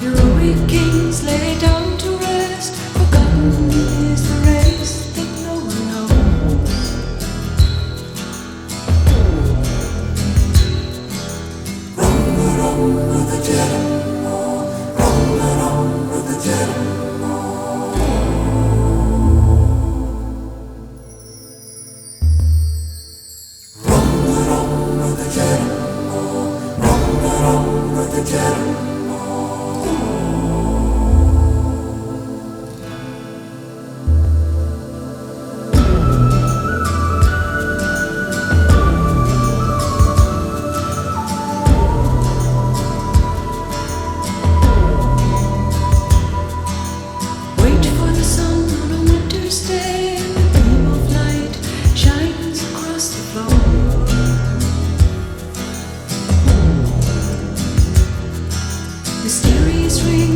You're a weak king's lay down. sweet.